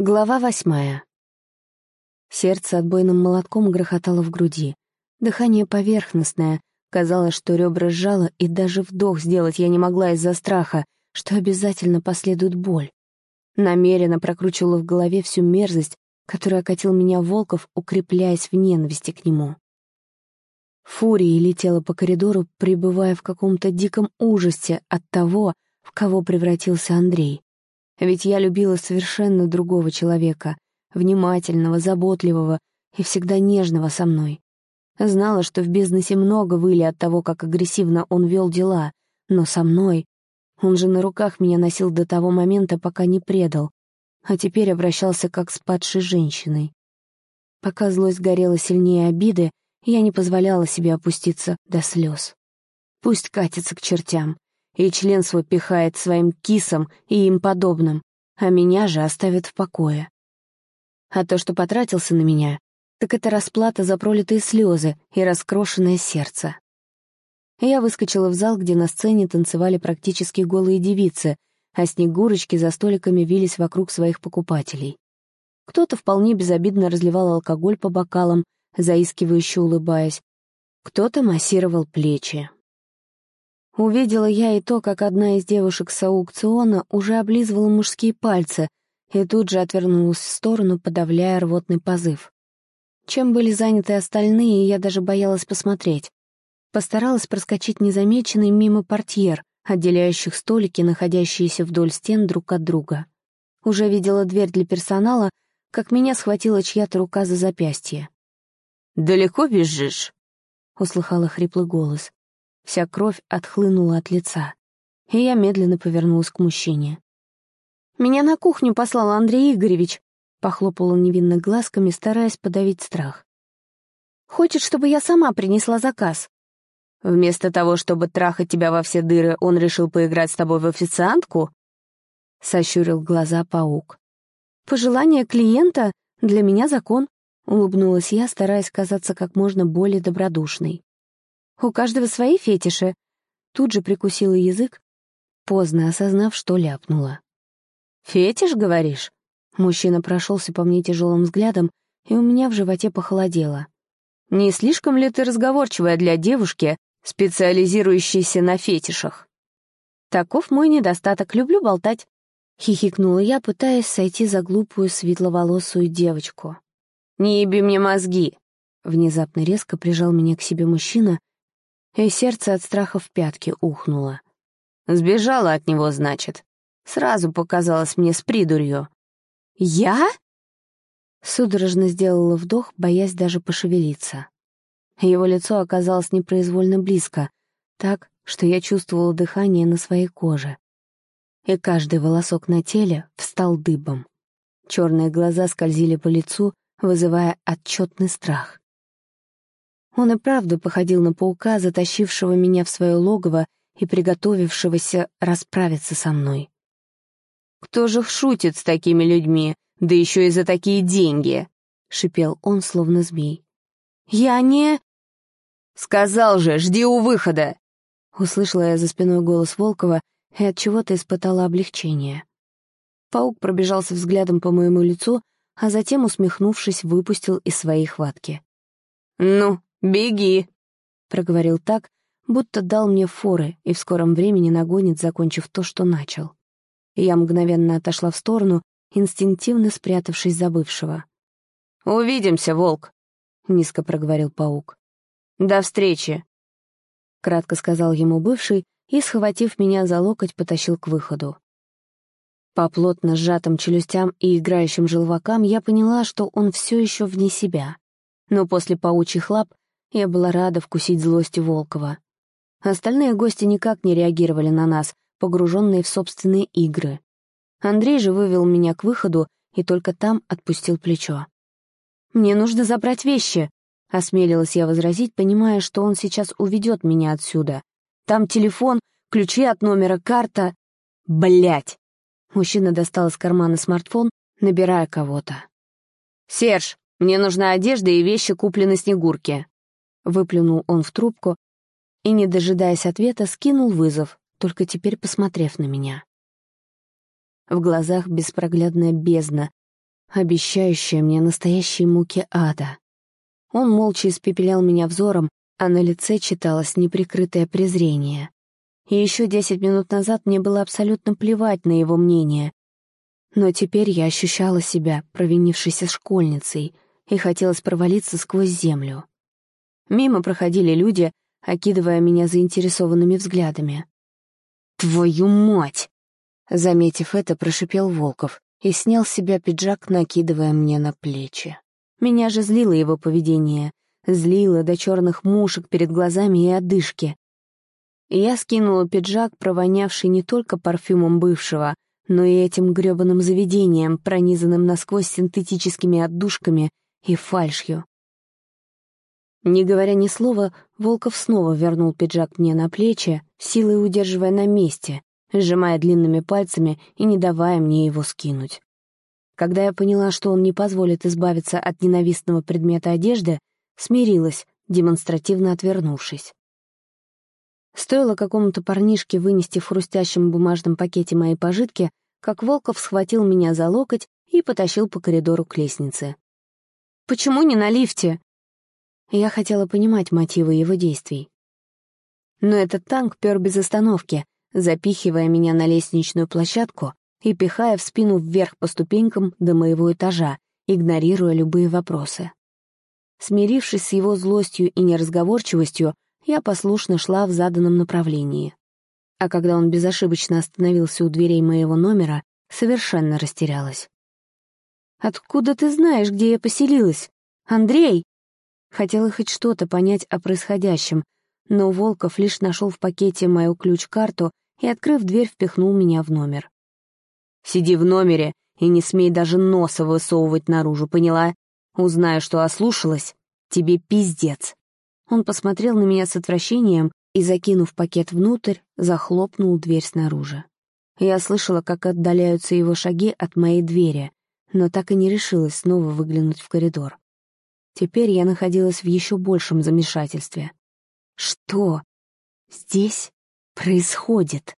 Глава восьмая. Сердце отбойным молотком грохотало в груди. Дыхание поверхностное. Казалось, что ребра сжало, и даже вдох сделать я не могла из-за страха, что обязательно последует боль. Намеренно прокручивала в голове всю мерзость, которая окатил меня Волков, укрепляясь в ненависти к нему. Фурией летела по коридору, пребывая в каком-то диком ужасе от того, в кого превратился Андрей. Ведь я любила совершенно другого человека, внимательного, заботливого и всегда нежного со мной. Знала, что в бизнесе много выли от того, как агрессивно он вел дела, но со мной... Он же на руках меня носил до того момента, пока не предал, а теперь обращался как с падшей женщиной. Пока злость горела сильнее обиды, я не позволяла себе опуститься до слез. Пусть катится к чертям, и член свой пихает своим кисом и им подобным, а меня же оставит в покое. А то, что потратился на меня, так это расплата за пролитые слезы и раскрошенное сердце. Я выскочила в зал, где на сцене танцевали практически голые девицы, а снегурочки за столиками вились вокруг своих покупателей. Кто-то вполне безобидно разливал алкоголь по бокалам, заискивающе улыбаясь, кто-то массировал плечи. Увидела я и то, как одна из девушек с аукциона уже облизывала мужские пальцы и тут же отвернулась в сторону, подавляя рвотный позыв. Чем были заняты остальные, я даже боялась посмотреть. Постаралась проскочить незамеченной мимо портьер, отделяющих столики, находящиеся вдоль стен друг от друга. Уже видела дверь для персонала, как меня схватила чья-то рука за запястье. «Далеко бежишь?» — услыхала хриплый голос. Вся кровь отхлынула от лица, и я медленно повернулась к мужчине. «Меня на кухню послал Андрей Игоревич», — похлопала невинно глазками, стараясь подавить страх. «Хочет, чтобы я сама принесла заказ». «Вместо того, чтобы трахать тебя во все дыры, он решил поиграть с тобой в официантку?» — сощурил глаза паук. «Пожелание клиента для меня закон», — улыбнулась я, стараясь казаться как можно более добродушной. У каждого свои фетиши. Тут же прикусила язык, поздно осознав, что ляпнула. «Фетиш, говоришь?» Мужчина прошелся по мне тяжелым взглядом, и у меня в животе похолодело. «Не слишком ли ты разговорчивая для девушки, специализирующейся на фетишах?» «Таков мой недостаток, люблю болтать», — хихикнула я, пытаясь сойти за глупую светловолосую девочку. «Не еби мне мозги!» Внезапно резко прижал меня к себе мужчина, и сердце от страха в пятки ухнуло. «Сбежала от него, значит. Сразу показалось мне с придурью». «Я?» Судорожно сделала вдох, боясь даже пошевелиться. Его лицо оказалось непроизвольно близко, так, что я чувствовала дыхание на своей коже. И каждый волосок на теле встал дыбом. Черные глаза скользили по лицу, вызывая отчетный страх. Он и правда походил на паука, затащившего меня в свое логово и приготовившегося расправиться со мной. «Кто же шутит с такими людьми, да еще и за такие деньги?» — шипел он, словно змей. «Я не...» «Сказал же, жди у выхода!» Услышала я за спиной голос Волкова и от чего то испытала облегчение. Паук пробежался взглядом по моему лицу, а затем, усмехнувшись, выпустил из своей хватки. «Ну, «Беги!» — проговорил так, будто дал мне форы и в скором времени нагонит, закончив то, что начал. Я мгновенно отошла в сторону, инстинктивно спрятавшись за бывшего. «Увидимся, волк!» — низко проговорил паук. «До встречи!» — кратко сказал ему бывший и, схватив меня за локоть, потащил к выходу. По плотно сжатым челюстям и играющим желвакам я поняла, что он все еще вне себя. Но после паучьих лап я была рада вкусить злость Волкова. Остальные гости никак не реагировали на нас, погруженные в собственные игры. Андрей же вывел меня к выходу и только там отпустил плечо. «Мне нужно забрать вещи», — осмелилась я возразить, понимая, что он сейчас уведет меня отсюда. «Там телефон, ключи от номера, карта...» Блять! Мужчина достал из кармана смартфон, набирая кого-то. «Серж, мне нужна одежда и вещи, купленные Снегурке. Выплюнул он в трубку и, не дожидаясь ответа, скинул вызов, только теперь посмотрев на меня. В глазах беспроглядная бездна, обещающее мне настоящие муки ада. Он молча испепелял меня взором, а на лице читалось неприкрытое презрение. И еще десять минут назад мне было абсолютно плевать на его мнение. Но теперь я ощущала себя провинившейся школьницей и хотелось провалиться сквозь землю. Мимо проходили люди, окидывая меня заинтересованными взглядами. «Твою мать!» Заметив это, прошипел Волков и снял с себя пиджак, накидывая мне на плечи. Меня же злило его поведение, злило до черных мушек перед глазами и одышки. Я скинула пиджак, провонявший не только парфюмом бывшего, но и этим грёбаным заведением, пронизанным насквозь синтетическими отдушками и фальшью. Не говоря ни слова, Волков снова вернул пиджак мне на плечи, силой удерживая на месте, сжимая длинными пальцами и не давая мне его скинуть. Когда я поняла, что он не позволит избавиться от ненавистного предмета одежды, смирилась, демонстративно отвернувшись. Стоило какому-то парнишке вынести в хрустящем бумажном пакете мои пожитки, как Волков схватил меня за локоть и потащил по коридору к лестнице. «Почему не на лифте?» Я хотела понимать мотивы его действий. Но этот танк пер без остановки, запихивая меня на лестничную площадку и пихая в спину вверх по ступенькам до моего этажа, игнорируя любые вопросы. Смирившись с его злостью и неразговорчивостью, я послушно шла в заданном направлении. А когда он безошибочно остановился у дверей моего номера, совершенно растерялась. «Откуда ты знаешь, где я поселилась? Андрей!» Хотела хоть что-то понять о происходящем, но Волков лишь нашел в пакете мою ключ-карту и, открыв дверь, впихнул меня в номер. «Сиди в номере и не смей даже носа высовывать наружу, поняла? Узнаю, что ослушалась, тебе пиздец». Он посмотрел на меня с отвращением и, закинув пакет внутрь, захлопнул дверь снаружи. Я слышала, как отдаляются его шаги от моей двери, но так и не решилась снова выглянуть в коридор. Теперь я находилась в еще большем замешательстве. Что здесь происходит?